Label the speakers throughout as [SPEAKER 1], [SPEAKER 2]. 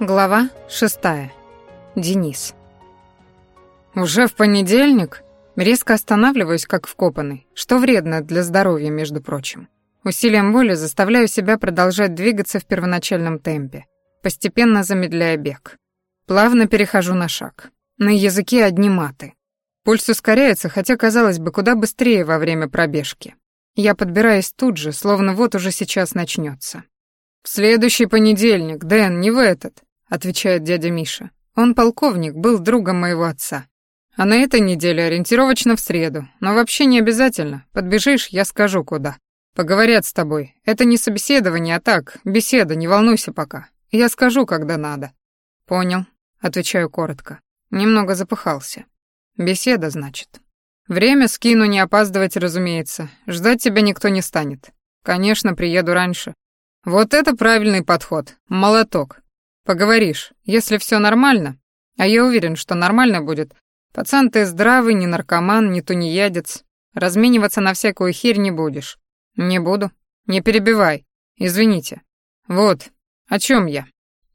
[SPEAKER 1] Глава шестая. Денис. Уже в понедельник резко останавливаюсь, как вкопанный, что вредно для здоровья, между прочим. Усилием воли заставляю себя продолжать двигаться в первоначальном темпе, постепенно замедляя бег. Плавно перехожу на шаг. На языке одни маты. Пульс ускоряется, хотя, казалось бы, куда быстрее во время пробежки. Я подбираюсь тут же, словно вот уже сейчас начнется. «В следующий понедельник, Дэн, не в этот», отвечает дядя Миша. Он полковник, был другом моего отца. А на этой неделе ориентировочно в среду, но вообще не обязательно. Подбежишь, я скажу куда. Поговорят с тобой. Это не собеседование, а так, беседа, не волнуйся пока. Я скажу, когда надо. Понял, отвечаю коротко. Немного запыхался. Беседа, значит. Время скину, не опаздывать, разумеется. Ждать тебя никто не станет. Конечно, приеду раньше. Вот это правильный подход. Молоток. Поговоришь. Если все нормально, а я уверен, что нормально будет, пацан ты здравый, не наркоман, не тунеядец, размениваться на всякую херь не будешь. Не буду. Не перебивай. Извините. Вот. О чем я?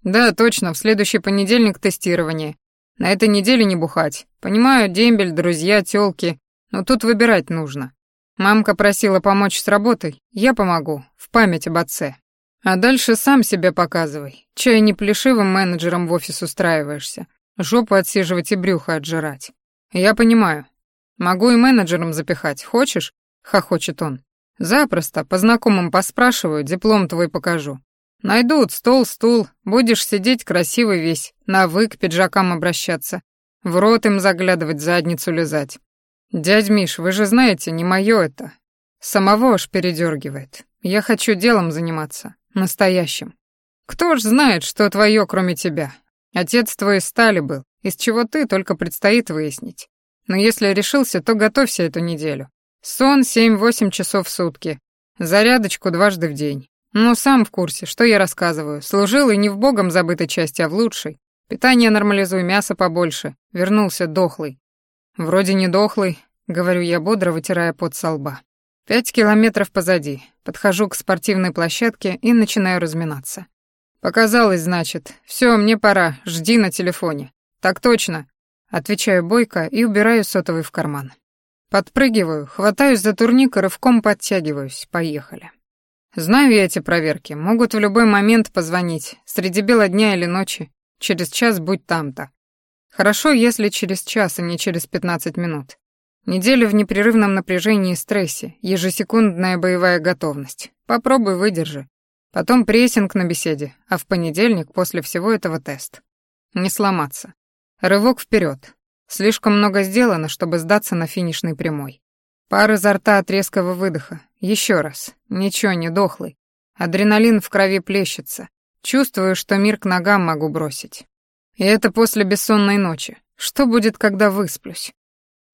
[SPEAKER 1] Да, точно, в следующий понедельник тестирование. На этой неделе не бухать. Понимаю, дембель, друзья, тёлки, но тут выбирать нужно. Мамка просила помочь с работой, я помогу, в память об отце. А дальше сам себя показывай. Чай не плешивым менеджером в офис устраиваешься. Жопу отсиживать и брюхо отжирать. Я понимаю. Могу и менеджером запихать. Хочешь? Хохочет он. Запросто. По знакомым поспрашиваю, диплом твой покажу. Найдут стол, стул. Будешь сидеть красивый весь. На вы к пиджакам обращаться. В рот им заглядывать, задницу лизать. Дядь Миш, вы же знаете, не мое это. Самого аж передергивает. Я хочу делом заниматься. Настоящим. Кто ж знает, что твое, кроме тебя? Отец твой из стали был, из чего ты только предстоит выяснить. Но если решился, то готовься эту неделю. Сон семь-восемь часов в сутки. Зарядочку дважды в день. Ну, сам в курсе, что я рассказываю. Служил и не в богом забытой части, а в лучшей. Питание нормализуй, мясо побольше. Вернулся дохлый. Вроде не дохлый, говорю я бодро, вытирая пот со лба. Пять километров позади. Подхожу к спортивной площадке и начинаю разминаться. Показалось, значит. Все, мне пора. Жди на телефоне. Так точно. Отвечаю бойко и убираю сотовый в карман. Подпрыгиваю, хватаюсь за турник и рывком подтягиваюсь. Поехали. Знаю я эти проверки. Могут в любой момент позвонить. Среди бела дня или ночи. Через час будь там-то. Хорошо, если через час, а не через пятнадцать минут. Неделя в непрерывном напряжении и стрессе, ежесекундная боевая готовность. Попробуй выдержи. Потом прессинг на беседе, а в понедельник после всего этого тест. Не сломаться. Рывок вперед. Слишком много сделано, чтобы сдаться на финишной прямой. Пар изо рта от резкого выдоха. Еще раз. Ничего, не дохлый. Адреналин в крови плещется. Чувствую, что мир к ногам могу бросить. И это после бессонной ночи. Что будет, когда высплюсь?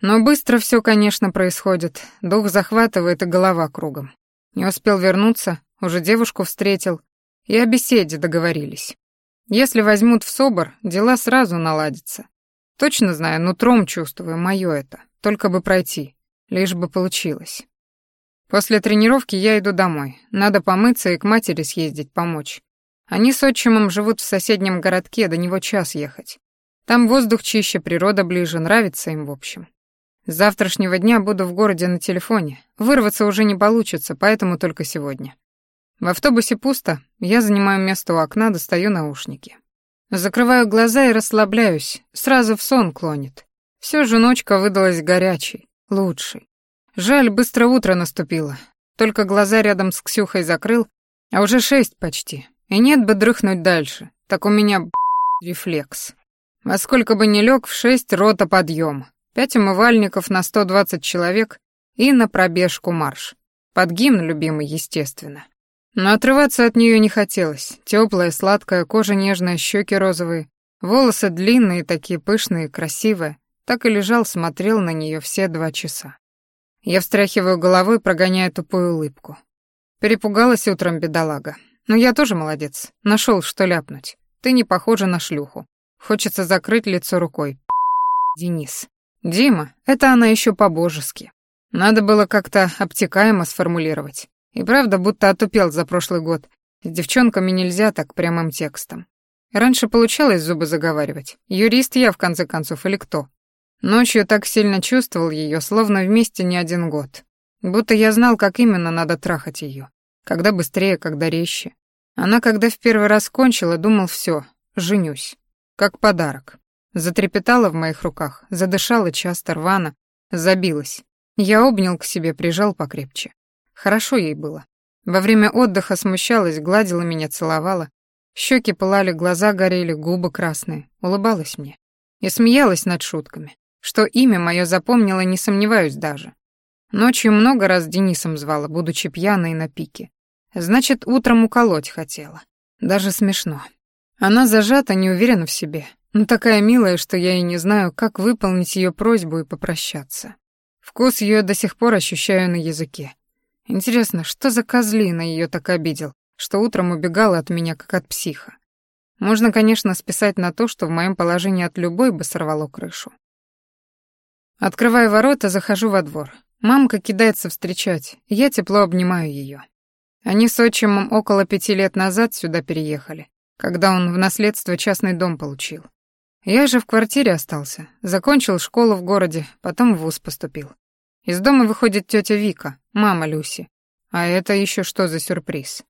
[SPEAKER 1] Но быстро все, конечно, происходит. Дух захватывает и голова кругом. Не успел вернуться, уже девушку встретил. И о беседе договорились. Если возьмут в СОБР, дела сразу наладятся. Точно знаю, нутром чувствую, моё это. Только бы пройти. Лишь бы получилось. После тренировки я иду домой. Надо помыться и к матери съездить, помочь. Они с отчимом живут в соседнем городке, до него час ехать. Там воздух чище, природа ближе, нравится им в общем. С завтрашнего дня буду в городе на телефоне. Вырваться уже не получится, поэтому только сегодня. В автобусе пусто, я занимаю место у окна, достаю наушники. Закрываю глаза и расслабляюсь, сразу в сон клонит. Всё же ночка выдалась горячей, лучшей. Жаль, быстро утро наступило. Только глаза рядом с Ксюхой закрыл, а уже шесть почти. И нет бы дрыхнуть дальше, так у меня рефлекс. Во сколько бы ни лег, в шесть рота подъем. Пять умывальников на 120 человек и на пробежку марш. Под гимн любимый, естественно. Но отрываться от нее не хотелось. Теплая, сладкая, кожа нежная, щеки розовые, волосы длинные, такие пышные, красивые. Так и лежал, смотрел на нее все два часа. Я встряхиваю головой, прогоняя тупую улыбку. Перепугалась утром бедолага. Но я тоже молодец. Нашел, что ляпнуть. Ты не похожа на шлюху. Хочется закрыть лицо рукой. Денис. Дима, это она еще по-божески. Надо было как-то обтекаемо сформулировать. И правда, будто отупел за прошлый год. С девчонками нельзя так прямым текстом. Раньше получалось зубы заговаривать. Юрист я, в конце концов, или кто? Ночью так сильно чувствовал ее, словно вместе не один год. Будто я знал, как именно надо трахать ее. Когда быстрее, когда резче. Она, когда в первый раз кончила, думал, все, женюсь. Как подарок. Затрепетала в моих руках, задышала часто рвано, забилась. Я обнял к себе, прижал покрепче. Хорошо ей было. Во время отдыха смущалась, гладила меня, целовала. Щеки пылали, глаза горели, губы красные. Улыбалась мне. И смеялась над шутками. Что имя мое запомнила, не сомневаюсь даже. Ночью много раз Денисом звала, будучи пьяной на пике. Значит, утром уколоть хотела. Даже смешно. Она зажата, не уверена в себе. Но такая милая, что я и не знаю, как выполнить ее просьбу и попрощаться. Вкус ее до сих пор ощущаю на языке. Интересно, что за козлина ее так обидел, что утром убегала от меня, как от психа. Можно, конечно, списать на то, что в моем положении от любой бы сорвало крышу. Открываю ворота, захожу во двор. Мамка кидается встречать, я тепло обнимаю ее. Они с отчимом около пяти лет назад сюда переехали, когда он в наследство частный дом получил. Я же в квартире остался, закончил школу в городе, потом в вуз поступил. Из дома выходит тетя Вика, мама Люси. А это еще что за сюрприз?